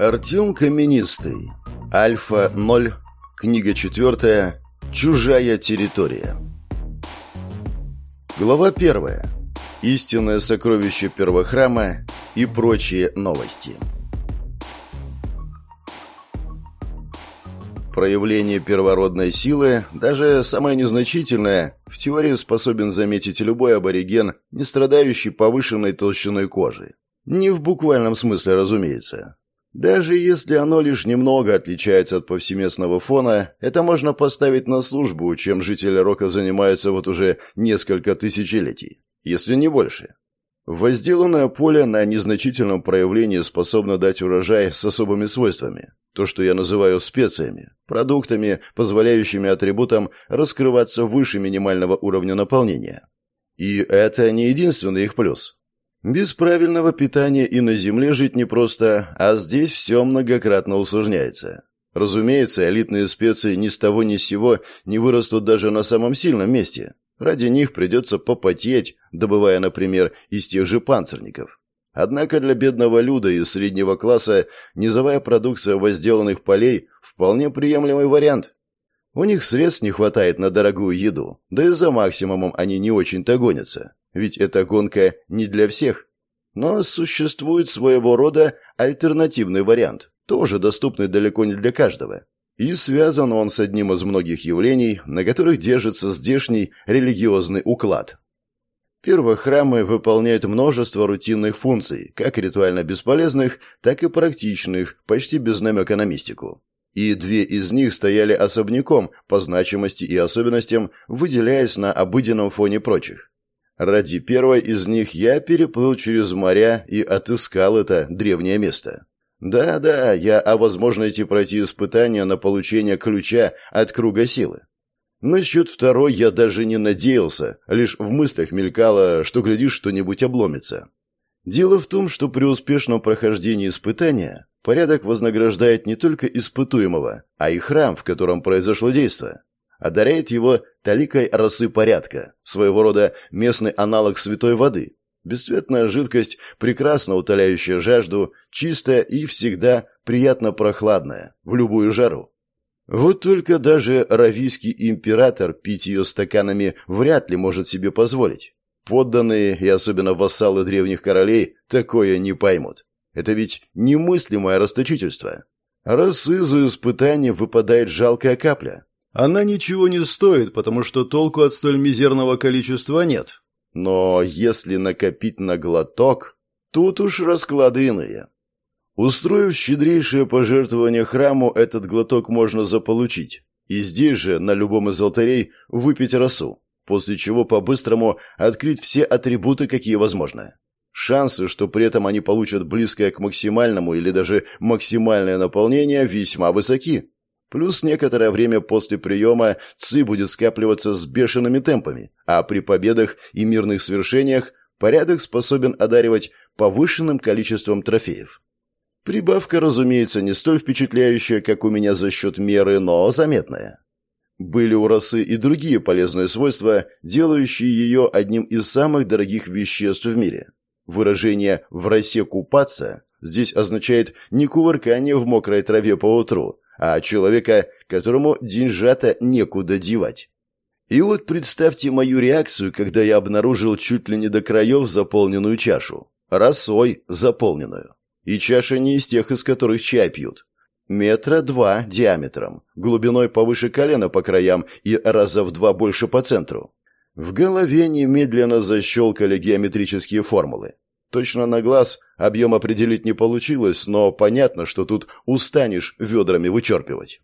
Артем Каменистый. Альфа-0. Книга четвертая. Чужая территория. Глава первая. Истинное сокровище первохрама и прочие новости. Проявление первородной силы, даже самое незначительное, в теории способен заметить любой абориген, не страдающий повышенной толщиной кожи. Не в буквальном смысле, разумеется. Даже если оно лишь немного отличается от повсеместного фона, это можно поставить на службу, чем жители Рока занимаются вот уже несколько тысячелетий, если не больше. Возделанное поле на незначительном проявлении способно дать урожай с особыми свойствами. То, что я называю специями, продуктами, позволяющими атрибутам раскрываться выше минимального уровня наполнения. И это не единственный их плюс. Без правильного питания и на Земле жить непросто, а здесь все многократно усложняется. Разумеется, элитные специи ни с того ни с сего не вырастут даже на самом сильном месте. Ради них придется попотеть, добывая, например, из тех же панцирников. Однако для бедного люда из среднего класса низовая продукция возделанных полей – вполне приемлемый вариант. У них средств не хватает на дорогую еду, да и за максимумом они не очень-то гонятся. Ведь эта гонка не для всех. Но существует своего рода альтернативный вариант, тоже доступный далеко не для каждого. И связан он с одним из многих явлений, на которых держится здешний религиозный уклад. Первохрамы выполняют множество рутинных функций, как ритуально бесполезных, так и практичных, почти без намека на мистику. И две из них стояли особняком по значимости и особенностям, выделяясь на обыденном фоне прочих. Ради первой из них я переплыл через моря и отыскал это древнее место. Да-да, я о возможности пройти испытания на получение ключа от круга силы. Насчет второй я даже не надеялся, лишь в мыслях мелькало, что, глядишь, что-нибудь обломится. Дело в том, что при успешном прохождении испытания порядок вознаграждает не только испытуемого, а и храм, в котором произошло действие одаряет его таликой росы порядка, своего рода местный аналог святой воды. Бесцветная жидкость, прекрасно утоляющая жажду, чистая и всегда приятно прохладная, в любую жару. Вот только даже равийский император пить ее стаканами вряд ли может себе позволить. Подданные и особенно вассалы древних королей такое не поймут. Это ведь немыслимое расточительство. Росы за испытание выпадает жалкая капля. Она ничего не стоит, потому что толку от столь мизерного количества нет. Но если накопить на глоток, тут уж расклады иные. Устроив щедрейшее пожертвование храму, этот глоток можно заполучить. И здесь же, на любом из алтарей, выпить росу, после чего по-быстрому открыть все атрибуты, какие возможно. Шансы, что при этом они получат близкое к максимальному или даже максимальное наполнение, весьма высоки. Плюс некоторое время после приема ЦИ будет скапливаться с бешеными темпами, а при победах и мирных свершениях порядок способен одаривать повышенным количеством трофеев. Прибавка, разумеется, не столь впечатляющая, как у меня за счет меры, но заметная. Были у росы и другие полезные свойства, делающие ее одним из самых дорогих веществ в мире. Выражение «в росе купаться» здесь означает не кувыркание в мокрой траве по утру, а человека, которому деньжата некуда девать. И вот представьте мою реакцию, когда я обнаружил чуть ли не до краев заполненную чашу. Росой заполненную. И чаша не из тех, из которых чай пьют. Метра два диаметром, глубиной повыше колена по краям и раза в два больше по центру. В голове немедленно защелкали геометрические формулы. Точно на глаз объем определить не получилось, но понятно, что тут устанешь ведрами вычерпывать.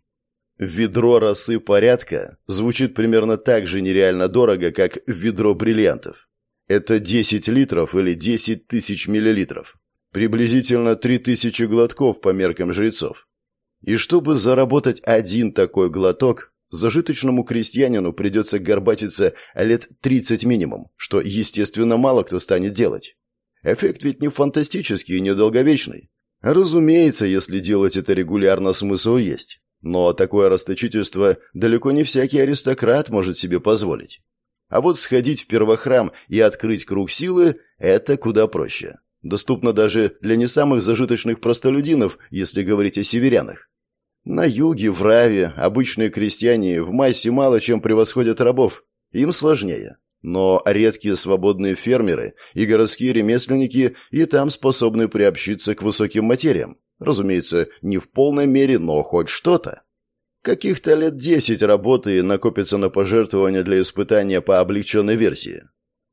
Ведро росы порядка звучит примерно так же нереально дорого, как ведро бриллиантов. Это 10 литров или 10 тысяч миллилитров. Приблизительно 3000 глотков по меркам жрецов. И чтобы заработать один такой глоток, зажиточному крестьянину придется горбатиться лет 30 минимум, что, естественно, мало кто станет делать. Эффект ведь не фантастический и недолговечный. Разумеется, если делать это регулярно, смысл есть. Но такое расточительство далеко не всякий аристократ может себе позволить. А вот сходить в первохрам и открыть круг силы – это куда проще. Доступно даже для не самых зажиточных простолюдинов, если говорить о северянах. На юге, в Раве, обычные крестьяне в массе мало чем превосходят рабов. Им сложнее. Но редкие свободные фермеры и городские ремесленники и там способны приобщиться к высоким материям. Разумеется, не в полной мере, но хоть что-то. Каких-то лет десять работы накопится на пожертвования для испытания по облегченной версии.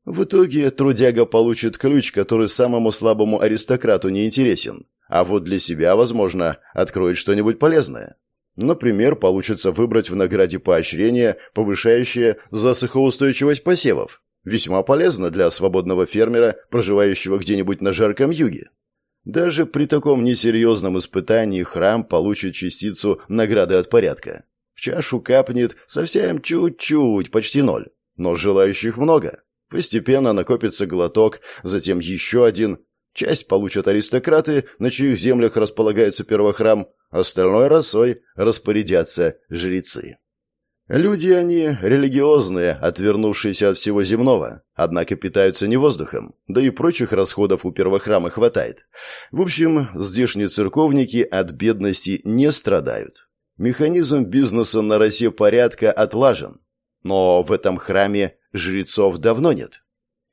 В итоге трудяга получит ключ, который самому слабому аристократу не интересен, а вот для себя, возможно, откроет что-нибудь полезное. Например, получится выбрать в награде поощрение, повышающее засухоустойчивость посевов. Весьма полезно для свободного фермера, проживающего где-нибудь на жарком юге. Даже при таком несерьезном испытании храм получит частицу награды от порядка. В чашу капнет совсем чуть-чуть, почти ноль. Но желающих много. Постепенно накопится глоток, затем еще один. Часть получат аристократы, на чьих землях располагается первохрам, остальной росой распорядятся жрецы. Люди они религиозные, отвернувшиеся от всего земного, однако питаются не воздухом, да и прочих расходов у первохрама хватает. В общем, здешние церковники от бедности не страдают. Механизм бизнеса на росе порядка отлажен, но в этом храме жрецов давно нет.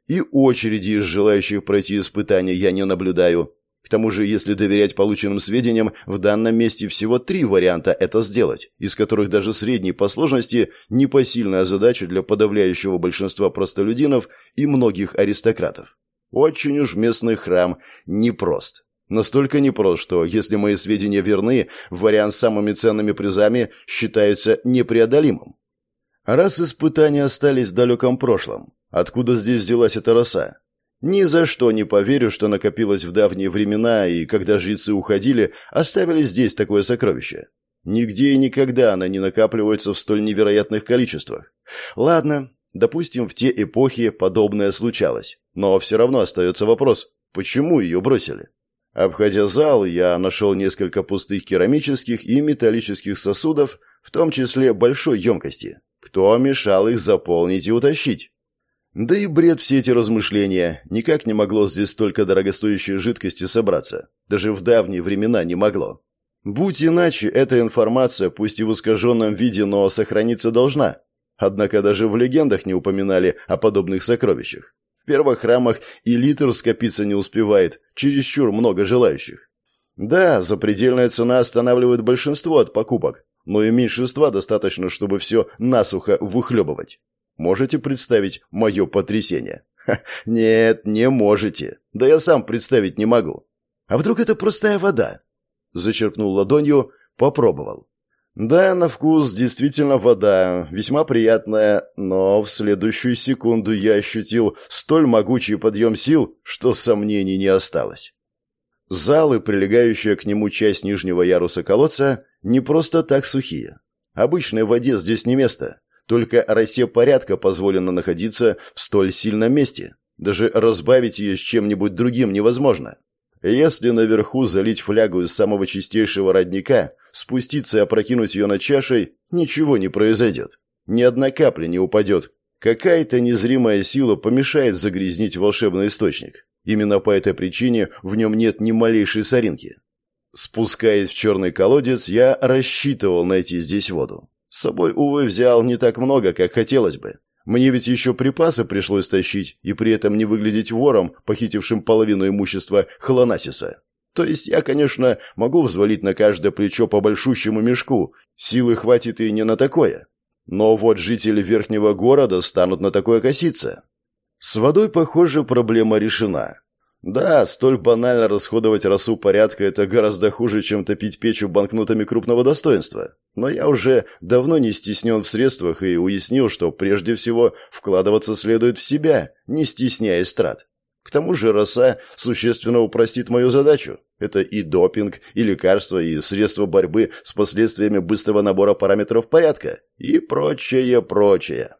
И очереди из желающих пройти испытания я не наблюдаю. К тому же, если доверять полученным сведениям, в данном месте всего три варианта это сделать, из которых даже средней по сложности непосильная задача для подавляющего большинства простолюдинов и многих аристократов. Очень уж местный храм непрост. Настолько непрост, что, если мои сведения верны, вариант с самыми ценными призами считается непреодолимым. Раз испытания остались в далеком прошлом, откуда здесь взялась эта роса? Ни за что не поверю, что накопилось в давние времена, и когда жрецы уходили, оставили здесь такое сокровище. Нигде и никогда она не накапливается в столь невероятных количествах. Ладно, допустим, в те эпохи подобное случалось. Но все равно остается вопрос, почему ее бросили? Обходя зал, я нашел несколько пустых керамических и металлических сосудов, в том числе большой емкости. Кто мешал их заполнить и утащить? Да и бред все эти размышления. Никак не могло здесь столько дорогостоящей жидкости собраться. Даже в давние времена не могло. Будь иначе, эта информация, пусть и в искаженном виде, но сохраниться должна. Однако даже в легендах не упоминали о подобных сокровищах. В первых храмах и литр скопиться не успевает, чересчур много желающих. Да, запредельная цена останавливает большинство от покупок, но и меньшинства достаточно, чтобы все насухо выхлебывать. Можете представить мое потрясение? Ха, нет, не можете. Да я сам представить не могу. А вдруг это простая вода? Зачерпнул ладонью, попробовал. Да, на вкус действительно вода, весьма приятная, но в следующую секунду я ощутил столь могучий подъем сил, что сомнений не осталось. Зал и прилегающая к нему часть нижнего яруса колодца не просто так сухие. Обычной воде здесь не место. Только росе порядка позволено находиться в столь сильном месте. Даже разбавить ее с чем-нибудь другим невозможно. Если наверху залить флягу из самого чистейшего родника, спуститься и опрокинуть ее над чашей, ничего не произойдет. Ни одна капля не упадет. Какая-то незримая сила помешает загрязнить волшебный источник. Именно по этой причине в нем нет ни малейшей соринки. Спускаясь в черный колодец, я рассчитывал найти здесь воду. С собой, увы, взял не так много, как хотелось бы. Мне ведь еще припасы пришлось тащить, и при этом не выглядеть вором, похитившим половину имущества Хлонасиса. То есть я, конечно, могу взвалить на каждое плечо по большущему мешку, силы хватит и не на такое. Но вот жители верхнего города станут на такое коситься. С водой, похоже, проблема решена. Да, столь банально расходовать росу порядка – это гораздо хуже, чем топить печью банкнотами крупного достоинства. Но я уже давно не стеснен в средствах и уяснил, что прежде всего вкладываться следует в себя, не стесняясь трат. К тому же роса существенно упростит мою задачу. Это и допинг, и лекарства, и средства борьбы с последствиями быстрого набора параметров порядка, и прочее, прочее.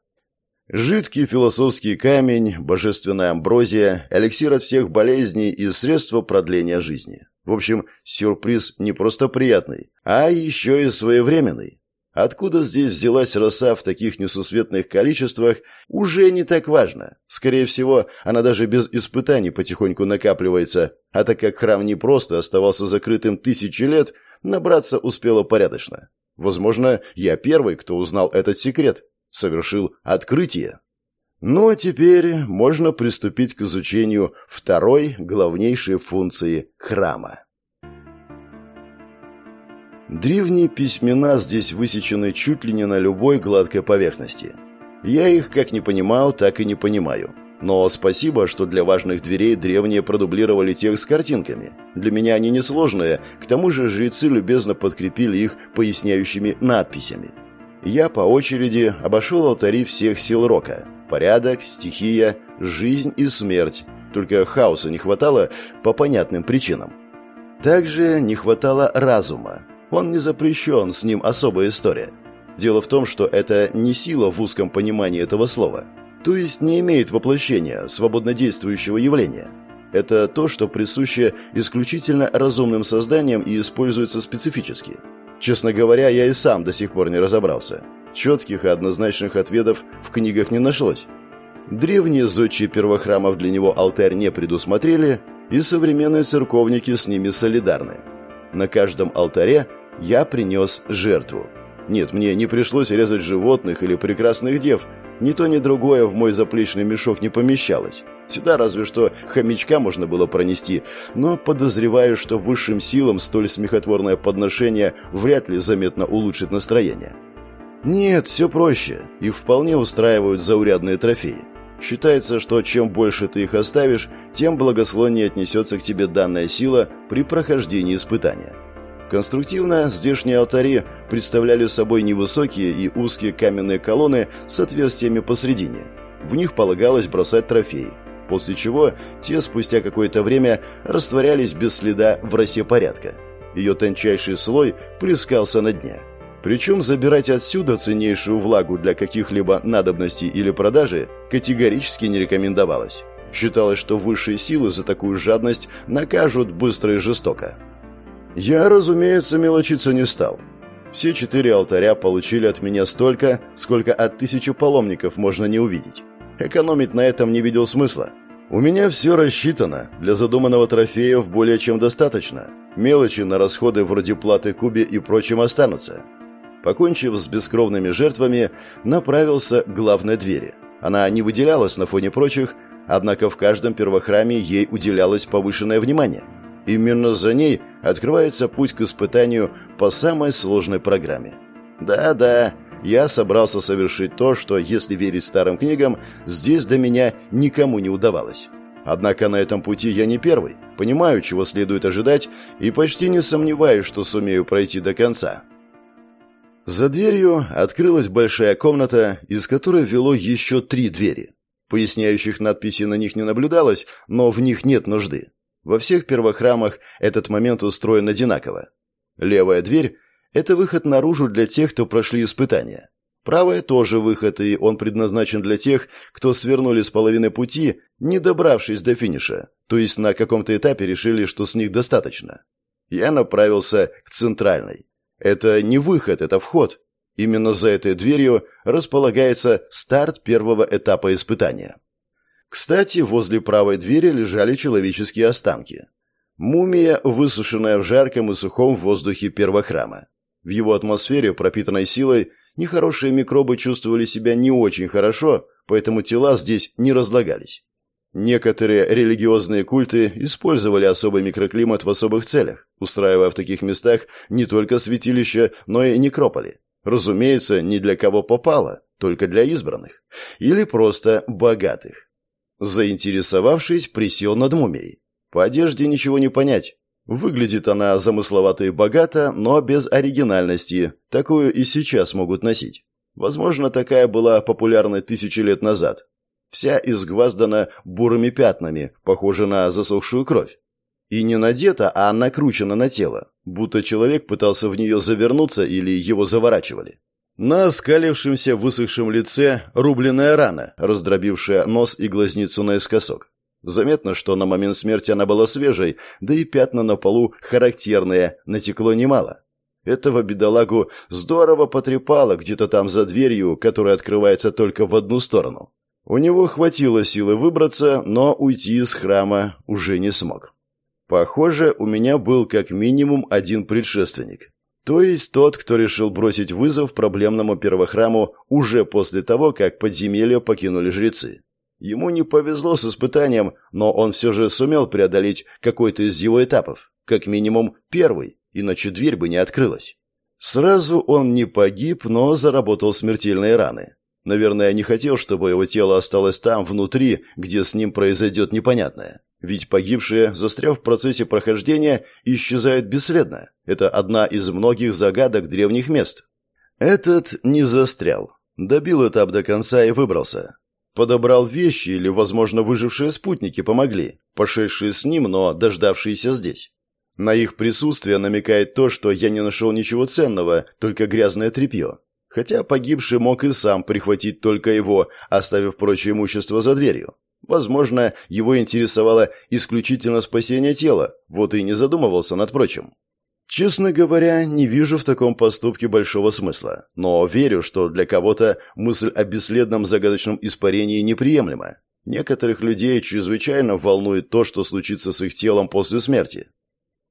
Жидкий философский камень, божественная амброзия, эликсир от всех болезней и средства продления жизни. В общем, сюрприз не просто приятный, а еще и своевременный. Откуда здесь взялась роса в таких несусветных количествах, уже не так важно. Скорее всего, она даже без испытаний потихоньку накапливается, а так как храм не просто оставался закрытым тысячи лет, набраться успела порядочно. Возможно, я первый, кто узнал этот секрет, совершил открытие. Ну а теперь можно приступить к изучению второй главнейшей функции храма. Древние письмена здесь высечены чуть ли не на любой гладкой поверхности. Я их как не понимал, так и не понимаю. Но спасибо, что для важных дверей древние продублировали текст с картинками. Для меня они несложные, к тому же жрецы любезно подкрепили их поясняющими надписями. Я по очереди обошел алтари всех сил рока. Порядок, стихия, жизнь и смерть. Только хаоса не хватало по понятным причинам. Также не хватало разума. Он не запрещен, с ним особая история. Дело в том, что это не сила в узком понимании этого слова. То есть не имеет воплощения, свободно действующего явления. Это то, что присуще исключительно разумным созданиям и используется специфически. Честно говоря, я и сам до сих пор не разобрался. Четких и однозначных ответов в книгах не нашлось. Древние зодчие первохрамов для него алтарь не предусмотрели, и современные церковники с ними солидарны. На каждом алтаре я принес жертву. Нет, мне не пришлось резать животных или прекрасных дев. Ни то, ни другое в мой заплечный мешок не помещалось. Сюда разве что хомячка можно было пронести, но подозреваю, что высшим силам столь смехотворное подношение вряд ли заметно улучшит настроение. Нет, все проще. Их вполне устраивают заурядные трофеи. Считается, что чем больше ты их оставишь, тем благословнее отнесется к тебе данная сила при прохождении испытания. Конструктивно здешние алтари представляли собой невысокие и узкие каменные колонны с отверстиями посредине. В них полагалось бросать трофеи, после чего те спустя какое-то время растворялись без следа в росе порядка. Ее тончайший слой плескался на дне. Причем забирать отсюда ценнейшую влагу для каких-либо надобностей или продажи категорически не рекомендовалось. Считалось, что высшие силы за такую жадность накажут быстро и жестоко. Я, разумеется, мелочиться не стал. Все четыре алтаря получили от меня столько, сколько от тысячи паломников можно не увидеть. Экономить на этом не видел смысла. У меня все рассчитано, для задуманного трофеев более чем достаточно. Мелочи на расходы вроде платы кубе и прочим останутся. Покончив с бескровными жертвами, направился к главной двери. Она не выделялась на фоне прочих, однако в каждом первохраме ей уделялось повышенное внимание – Именно за ней открывается путь к испытанию по самой сложной программе. Да-да, я собрался совершить то, что, если верить старым книгам, здесь до меня никому не удавалось. Однако на этом пути я не первый, понимаю, чего следует ожидать, и почти не сомневаюсь, что сумею пройти до конца. За дверью открылась большая комната, из которой вело еще три двери. Поясняющих надписей на них не наблюдалось, но в них нет нужды. Во всех первохрамах этот момент устроен одинаково. Левая дверь – это выход наружу для тех, кто прошли испытания. Правая тоже выход, и он предназначен для тех, кто свернули с половины пути, не добравшись до финиша, то есть на каком-то этапе решили, что с них достаточно. Я направился к центральной. Это не выход, это вход. Именно за этой дверью располагается старт первого этапа испытания. Кстати, возле правой двери лежали человеческие останки. Мумия, высушенная в жарком и сухом воздухе первохрама. В его атмосфере, пропитанной силой, нехорошие микробы чувствовали себя не очень хорошо, поэтому тела здесь не разлагались. Некоторые религиозные культы использовали особый микроклимат в особых целях, устраивая в таких местах не только святилища, но и некрополи. Разумеется, не для кого попало, только для избранных. Или просто богатых. Заинтересовавшись, присел над мумией. По одежде ничего не понять. Выглядит она замысловато и богато, но без оригинальности. Такую и сейчас могут носить. Возможно, такая была популярна тысячи лет назад. Вся изгваздана бурыми пятнами, похожа на засохшую кровь. И не надета, а накручена на тело, будто человек пытался в нее завернуться или его заворачивали. На оскалившемся высохшем лице рубленная рана, раздробившая нос и глазницу наискосок. Заметно, что на момент смерти она была свежей, да и пятна на полу характерные, натекло немало. Этого бедолагу здорово потрепало где-то там за дверью, которая открывается только в одну сторону. У него хватило силы выбраться, но уйти из храма уже не смог. Похоже, у меня был как минимум один предшественник. То есть тот, кто решил бросить вызов проблемному первохраму уже после того, как подземелье покинули жрецы. Ему не повезло с испытанием, но он все же сумел преодолеть какой-то из его этапов. Как минимум первый, иначе дверь бы не открылась. Сразу он не погиб, но заработал смертельные раны. Наверное, не хотел, чтобы его тело осталось там, внутри, где с ним произойдет непонятное. Ведь погибшие, застряв в процессе прохождения, исчезают бесследно. Это одна из многих загадок древних мест. Этот не застрял. Добил этап до конца и выбрался. Подобрал вещи или, возможно, выжившие спутники помогли, пошедшие с ним, но дождавшиеся здесь. На их присутствие намекает то, что я не нашел ничего ценного, только грязное тряпье. Хотя погибший мог и сам прихватить только его, оставив прочее имущество за дверью. Возможно, его интересовало исключительно спасение тела, вот и не задумывался над прочим. Честно говоря, не вижу в таком поступке большого смысла, но верю, что для кого-то мысль о бесследном загадочном испарении неприемлема. Некоторых людей чрезвычайно волнует то, что случится с их телом после смерти.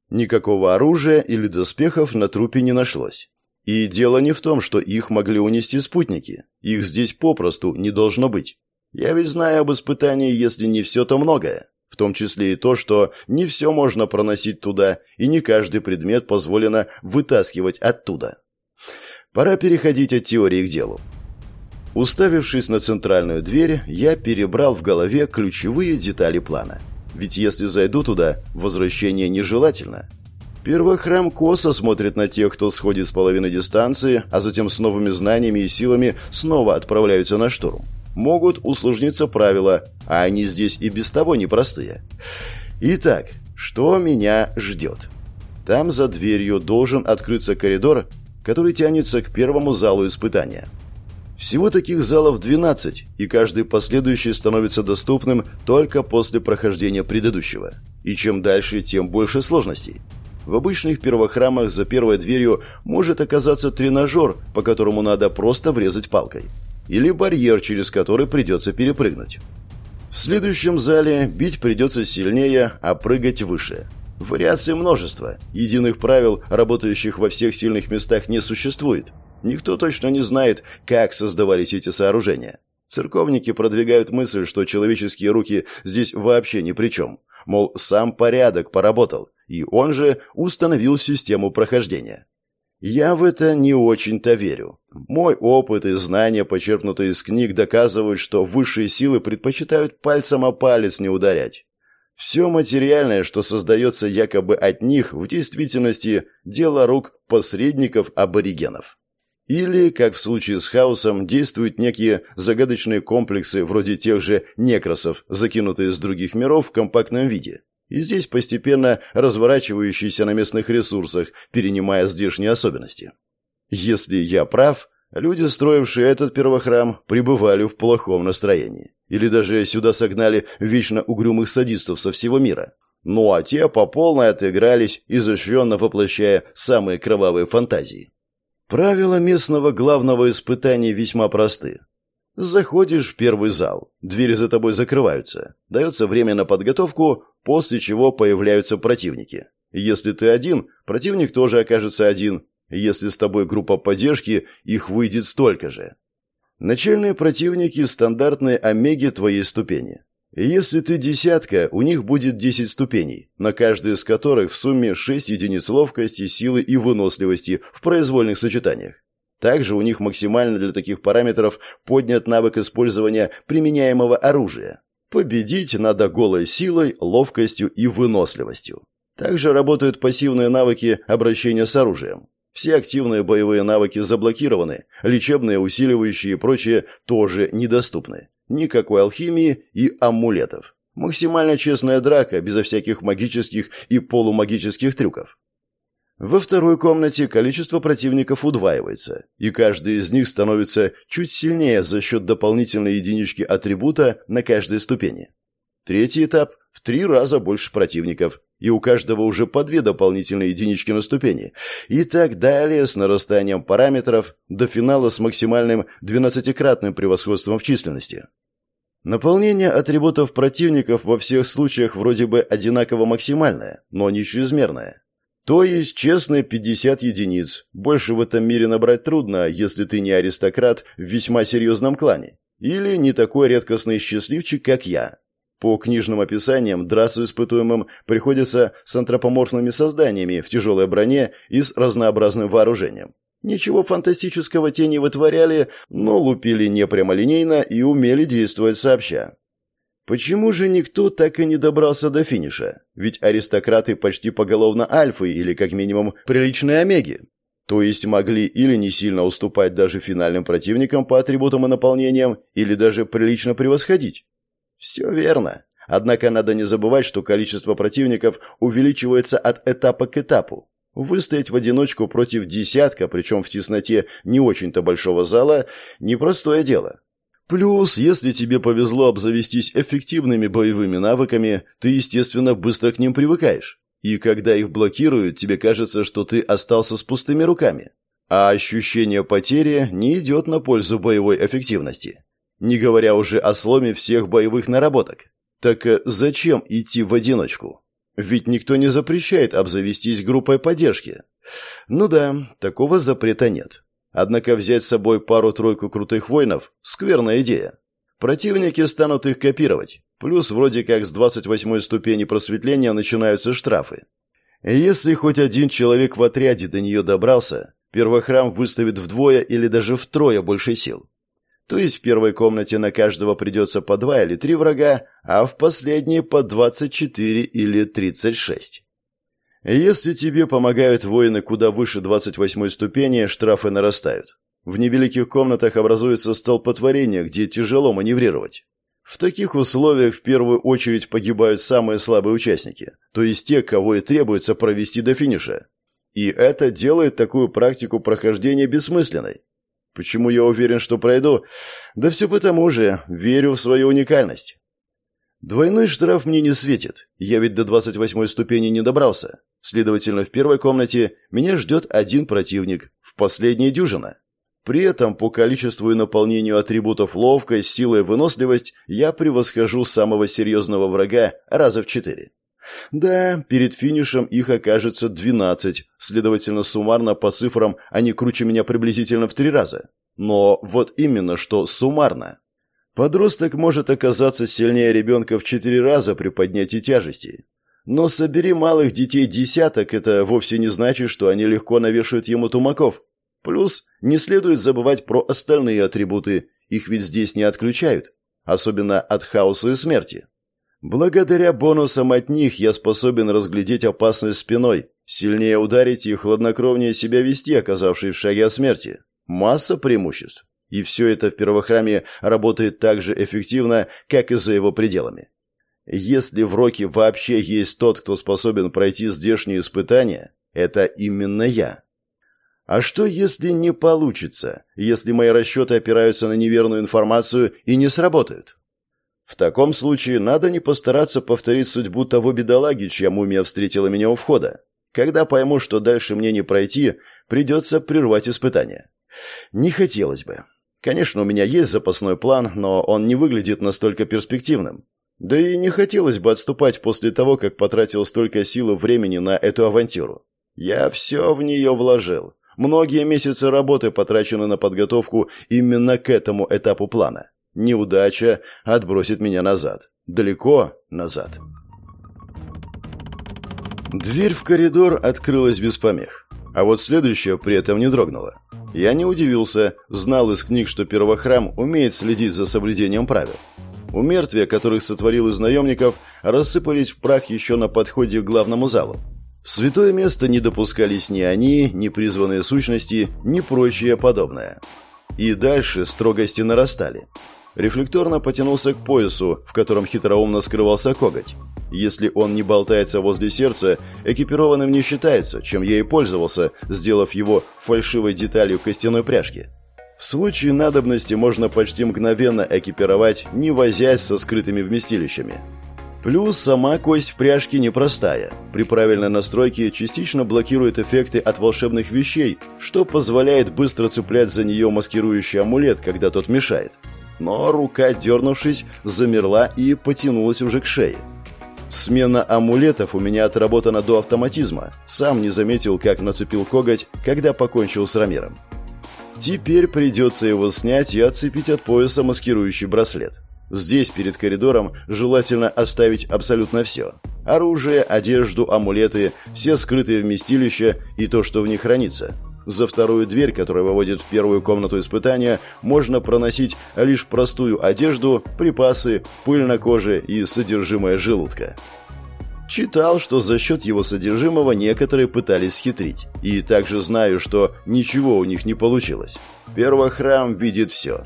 Никакого оружия или доспехов на трупе не нашлось. И дело не в том, что их могли унести спутники. Их здесь попросту не должно быть. Я ведь знаю об испытании, если не все, то многое. В том числе и то, что не все можно проносить туда, и не каждый предмет позволено вытаскивать оттуда. Пора переходить от теории к делу. Уставившись на центральную дверь, я перебрал в голове ключевые детали плана. Ведь если зайду туда, возвращение нежелательно – Первый храм косо смотрит на тех, кто сходит с половины дистанции, а затем с новыми знаниями и силами снова отправляются на штурм. Могут усложниться правила, а они здесь и без того непростые. Итак, что меня ждет? Там за дверью должен открыться коридор, который тянется к первому залу испытания. Всего таких залов 12, и каждый последующий становится доступным только после прохождения предыдущего. И чем дальше, тем больше сложностей. В обычных первохрамах за первой дверью может оказаться тренажер, по которому надо просто врезать палкой. Или барьер, через который придется перепрыгнуть. В следующем зале бить придется сильнее, а прыгать выше. Вариаций множество. Единых правил, работающих во всех сильных местах, не существует. Никто точно не знает, как создавались эти сооружения. Церковники продвигают мысль, что человеческие руки здесь вообще ни при чем. Мол, сам порядок поработал, и он же установил систему прохождения. Я в это не очень-то верю. Мой опыт и знания, почерпнутые из книг, доказывают, что высшие силы предпочитают пальцем о палец не ударять. Все материальное, что создается якобы от них, в действительности дело рук посредников-аборигенов. Или, как в случае с хаосом, действуют некие загадочные комплексы, вроде тех же некросов, закинутые с других миров в компактном виде и здесь постепенно разворачивающийся на местных ресурсах, перенимая здешние особенности. Если я прав, люди, строившие этот первохрам, пребывали в плохом настроении. Или даже сюда согнали вечно угрюмых садистов со всего мира. Ну а те по полной отыгрались, изощренно воплощая самые кровавые фантазии. Правила местного главного испытания весьма просты. Заходишь в первый зал, двери за тобой закрываются, дается время на подготовку, после чего появляются противники. Если ты один, противник тоже окажется один. Если с тобой группа поддержки, их выйдет столько же. Начальные противники – стандартные омеги твоей ступени. Если ты десятка, у них будет 10 ступеней, на каждой из которых в сумме 6 единиц ловкости, силы и выносливости в произвольных сочетаниях. Также у них максимально для таких параметров поднят навык использования применяемого оружия. Победить надо голой силой, ловкостью и выносливостью. Также работают пассивные навыки обращения с оружием. Все активные боевые навыки заблокированы, лечебные, усиливающие и прочие тоже недоступны. Никакой алхимии и амулетов. Максимально честная драка, безо всяких магических и полумагических трюков. Во второй комнате количество противников удваивается, и каждый из них становится чуть сильнее за счет дополнительной единички атрибута на каждой ступени. Третий этап – в три раза больше противников, и у каждого уже по две дополнительные единички на ступени, и так далее с нарастанием параметров до финала с максимальным двенадцатикратным превосходством в численности. Наполнение атрибутов противников во всех случаях вроде бы одинаково максимальное, но не чрезмерное. То есть честно 50 единиц. Больше в этом мире набрать трудно, если ты не аристократ в весьма серьезном клане. Или не такой редкостный счастливчик, как я. По книжным описаниям, драться испытуемым приходится с антропоморфными созданиями в тяжелой броне и с разнообразным вооружением. Ничего фантастического те не вытворяли, но лупили не прямолинейно и умели действовать сообща. Почему же никто так и не добрался до финиша? Ведь аристократы почти поголовно альфы или как минимум приличные омеги. То есть могли или не сильно уступать даже финальным противникам по атрибутам и наполнениям, или даже прилично превосходить. Все верно. Однако надо не забывать, что количество противников увеличивается от этапа к этапу. Выстоять в одиночку против десятка, причем в тесноте не очень-то большого зала, непростое дело. Плюс, если тебе повезло обзавестись эффективными боевыми навыками, ты, естественно, быстро к ним привыкаешь. И когда их блокируют, тебе кажется, что ты остался с пустыми руками. А ощущение потери не идет на пользу боевой эффективности. Не говоря уже о сломе всех боевых наработок. Так э, зачем идти в одиночку? Ведь никто не запрещает обзавестись группой поддержки. Ну да, такого запрета нет. Однако взять с собой пару-тройку крутых воинов – скверная идея. Противники станут их копировать. Плюс вроде как с 28 ступени просветления начинаются штрафы. Если хоть один человек в отряде до нее добрался, первый храм выставит вдвое или даже втрое больше сил. То есть в первой комнате на каждого придется по два или три врага, а в последней по 24 или 36. Если тебе помогают воины куда выше 28 ступени, штрафы нарастают. В невеликих комнатах образуется столпотворение, где тяжело маневрировать. В таких условиях в первую очередь погибают самые слабые участники, то есть те, кого и требуется провести до финиша. И это делает такую практику прохождения бессмысленной. Почему я уверен, что пройду? Да все потому же, верю в свою уникальность. Двойной штраф мне не светит, я ведь до 28 ступени не добрался. Следовательно, в первой комнате меня ждет один противник, в последней дюжина. При этом по количеству и наполнению атрибутов ловкость, сила и выносливость я превосхожу самого серьезного врага раза в четыре. Да, перед финишем их окажется 12, следовательно, суммарно по цифрам они круче меня приблизительно в три раза. Но вот именно что суммарно. Подросток может оказаться сильнее ребенка в четыре раза при поднятии тяжести. Но собери малых детей десяток, это вовсе не значит, что они легко навешают ему тумаков. Плюс не следует забывать про остальные атрибуты, их ведь здесь не отключают, особенно от хаоса и смерти. Благодаря бонусам от них я способен разглядеть опасность спиной, сильнее ударить и хладнокровнее себя вести, оказавшись в шаге от смерти. Масса преимуществ. И все это в первохраме работает так же эффективно, как и за его пределами. Если в Роке вообще есть тот, кто способен пройти здешние испытания, это именно я. А что, если не получится, если мои расчеты опираются на неверную информацию и не сработают? В таком случае надо не постараться повторить судьбу того бедолаги, чья мумия встретила меня у входа. Когда пойму, что дальше мне не пройти, придется прервать испытание. Не хотелось бы. Конечно, у меня есть запасной план, но он не выглядит настолько перспективным. Да и не хотелось бы отступать после того, как потратил столько сил и времени на эту авантюру. Я все в нее вложил. Многие месяцы работы потрачены на подготовку именно к этому этапу плана. Неудача отбросит меня назад. Далеко назад. Дверь в коридор открылась без помех. А вот следующая при этом не дрогнула. Я не удивился, знал из книг, что первохрам умеет следить за соблюдением правил. У мертвия, которых сотворил из наемников, рассыпались в прах еще на подходе к главному залу. В святое место не допускались ни они, ни призванные сущности, ни прочее подобное. И дальше строгости нарастали. Рефлекторно потянулся к поясу, в котором хитроумно скрывался коготь. Если он не болтается возле сердца, экипированным не считается, чем я и пользовался, сделав его фальшивой деталью костяной пряжки. В случае надобности можно почти мгновенно экипировать, не возясь со скрытыми вместилищами. Плюс сама кость в пряжке непростая. При правильной настройке частично блокирует эффекты от волшебных вещей, что позволяет быстро цеплять за нее маскирующий амулет, когда тот мешает. Но рука, дернувшись, замерла и потянулась уже к шее. Смена амулетов у меня отработана до автоматизма. Сам не заметил, как нацепил коготь, когда покончил с Рамиром. Теперь придется его снять и отцепить от пояса маскирующий браслет. Здесь, перед коридором, желательно оставить абсолютно все. Оружие, одежду, амулеты, все скрытые вместилища и то, что в них хранится. За вторую дверь, которая выводит в первую комнату испытания, можно проносить лишь простую одежду, припасы, пыль на коже и содержимое желудка. Читал, что за счет его содержимого некоторые пытались схитрить. И также знаю, что ничего у них не получилось. Первохрам видит все.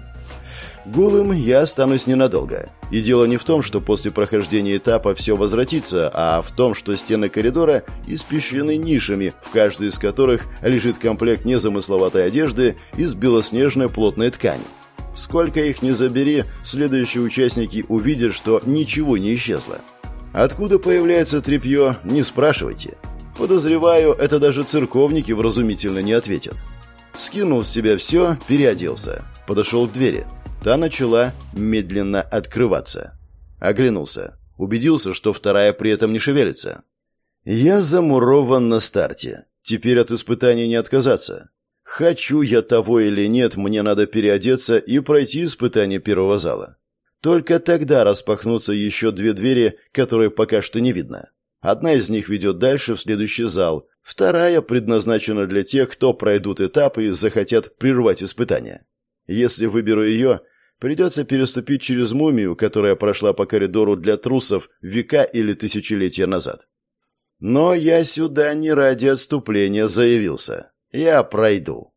Голым я останусь ненадолго. И дело не в том, что после прохождения этапа все возвратится, а в том, что стены коридора испещрены нишами, в каждой из которых лежит комплект незамысловатой одежды из белоснежной плотной ткани. Сколько их не забери, следующие участники увидят, что ничего не исчезло. Откуда появляется тряпье, не спрашивайте. Подозреваю, это даже церковники вразумительно не ответят. Скинул с себя все, переоделся. Подошел к двери. Та начала медленно открываться. Оглянулся. Убедился, что вторая при этом не шевелится. Я замурован на старте. Теперь от испытаний не отказаться. Хочу я того или нет, мне надо переодеться и пройти испытание первого зала. Только тогда распахнутся еще две двери, которые пока что не видно. Одна из них ведет дальше в следующий зал, вторая предназначена для тех, кто пройдут этапы и захотят прервать испытание. Если выберу ее, Придется переступить через мумию, которая прошла по коридору для трусов века или тысячелетия назад. Но я сюда не ради отступления заявился. Я пройду.